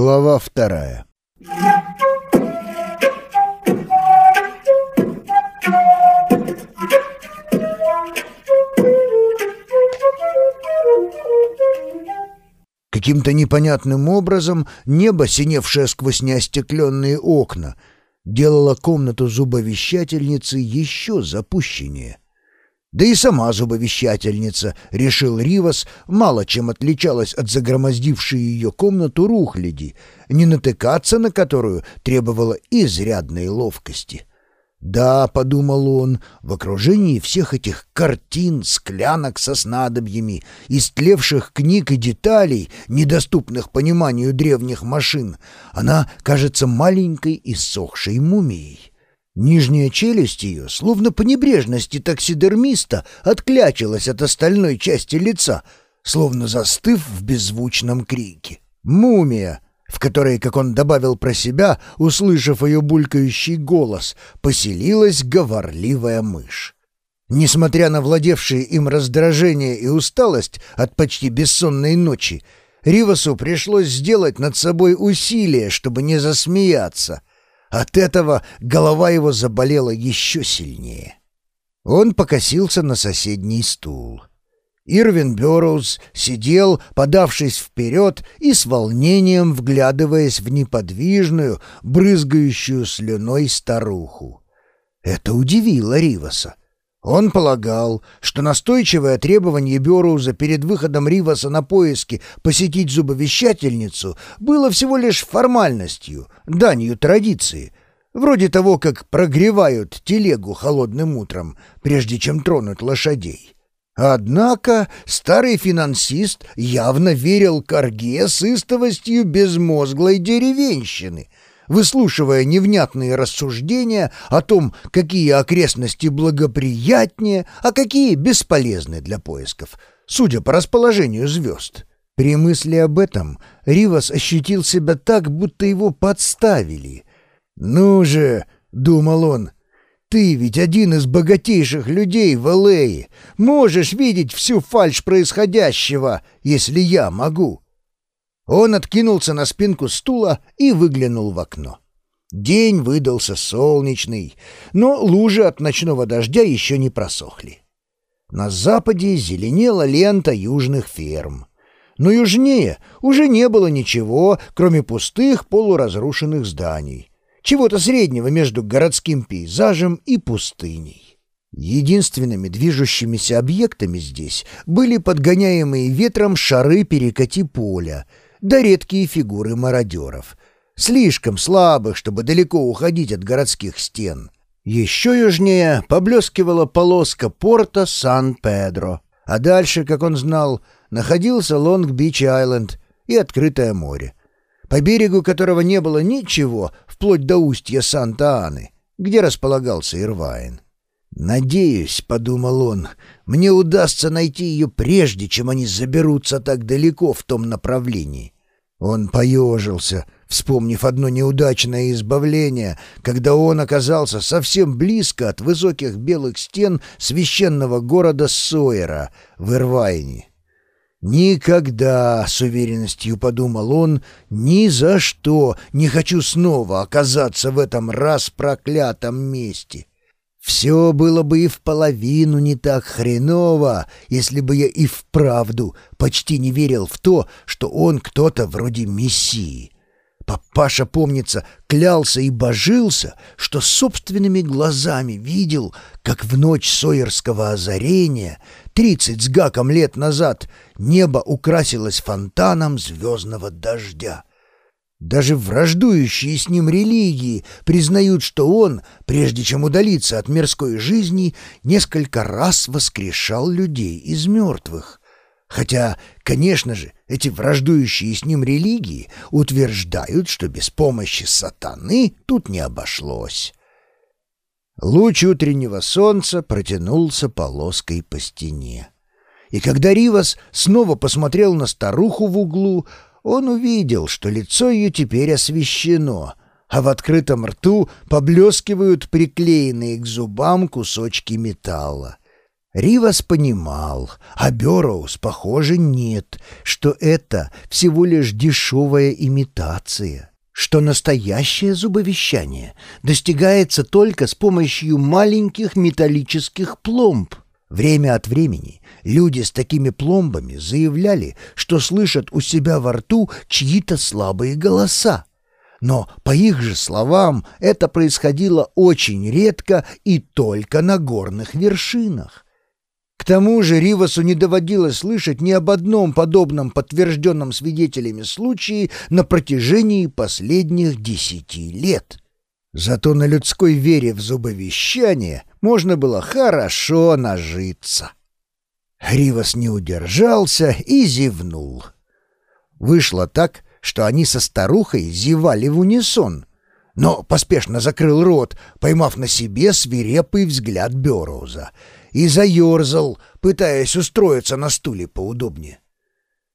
Глава вторая Каким-то непонятным образом небо, синевшее сквозь неостекленные окна, делало комнату зубовещательницы еще запущеннее. Да и сама зубовещательница, решил Ривас, мало чем отличалась от загромоздившей ее комнату рухляди, не натыкаться на которую требовало изрядной ловкости. «Да», — подумал он, — «в окружении всех этих картин, склянок со снадобьями, истлевших книг и деталей, недоступных пониманию древних машин, она кажется маленькой и сохшей мумией». Нижняя челюсть ее, словно по небрежности таксидермиста, отклячилась от остальной части лица, словно застыв в беззвучном крике. «Мумия!» в которой, как он добавил про себя, услышав ее булькающий голос, поселилась говорливая мышь. Несмотря на владевшие им раздражение и усталость от почти бессонной ночи, Ривасу пришлось сделать над собой усилие, чтобы не засмеяться — от этого голова его заболела еще сильнее. Он покосился на соседний стул. Ирвин Бёрроуз сидел, подавшись вперед и с волнением вглядываясь в неподвижную, брызгающую слюной старуху. Это удивило Риваса. Он полагал, что настойчивое требование Бёрроуза перед выходом Риваса на поиски посетить зубовещательницу было всего лишь формальностью, данью традиции, вроде того, как прогревают телегу холодным утром, прежде чем тронуть лошадей. Однако старый финансист явно верил Карге с истовостью безмозглой деревенщины — выслушивая невнятные рассуждения о том, какие окрестности благоприятнее, а какие бесполезны для поисков, судя по расположению звезд. При мысли об этом Ривас ощутил себя так, будто его подставили. «Ну же», — думал он, — «ты ведь один из богатейших людей в Элее, можешь видеть всю фальшь происходящего, если я могу». Он откинулся на спинку стула и выглянул в окно. День выдался солнечный, но лужи от ночного дождя еще не просохли. На западе зеленела лента южных ферм. Но южнее уже не было ничего, кроме пустых полуразрушенных зданий. Чего-то среднего между городским пейзажем и пустыней. Единственными движущимися объектами здесь были подгоняемые ветром шары перекати поля — да редкие фигуры мародеров, слишком слабых, чтобы далеко уходить от городских стен. Еще южнее поблескивала полоска порта Сан-Педро, а дальше, как он знал, находился Лонг-Бич-Айленд и открытое море, по берегу которого не было ничего, вплоть до устья Санта-Аны, где располагался Ирвайн. «Надеюсь», — подумал он, — «мне удастся найти ее прежде, чем они заберутся так далеко в том направлении». Он поежился, вспомнив одно неудачное избавление, когда он оказался совсем близко от высоких белых стен священного города Сойера в Ирвайне. «Никогда», — с уверенностью подумал он, — «ни за что не хочу снова оказаться в этом раз проклятом месте». Все было бы и в половину не так хреново, если бы я и вправду почти не верил в то, что он кто-то вроде мессии. Папаша, помнится, клялся и божился, что собственными глазами видел, как в ночь Сойерского озарения, тридцать с гаком лет назад, небо украсилось фонтаном звездного дождя. Даже враждующие с ним религии признают, что он, прежде чем удалиться от мирской жизни, несколько раз воскрешал людей из мертвых. Хотя, конечно же, эти враждующие с ним религии утверждают, что без помощи сатаны тут не обошлось. Луч утреннего солнца протянулся полоской по стене. И когда Ривас снова посмотрел на старуху в углу, он увидел, что лицо ее теперь освещено, а в открытом рту поблескивают приклеенные к зубам кусочки металла. Ривас понимал, а Берроуз, похоже, нет, что это всего лишь дешевая имитация, что настоящее зубовещание достигается только с помощью маленьких металлических пломб. Время от времени люди с такими пломбами заявляли, что слышат у себя во рту чьи-то слабые голоса. Но, по их же словам, это происходило очень редко и только на горных вершинах. К тому же Ривасу не доводилось слышать ни об одном подобном подтвержденном свидетелями случае на протяжении последних десяти лет. Зато на людской вере в зубовещание можно было хорошо нажиться. Ривас не удержался и зевнул. Вышло так, что они со старухой зевали в унисон, но поспешно закрыл рот, поймав на себе свирепый взгляд Бероуза — и заерзал, пытаясь устроиться на стуле поудобнее.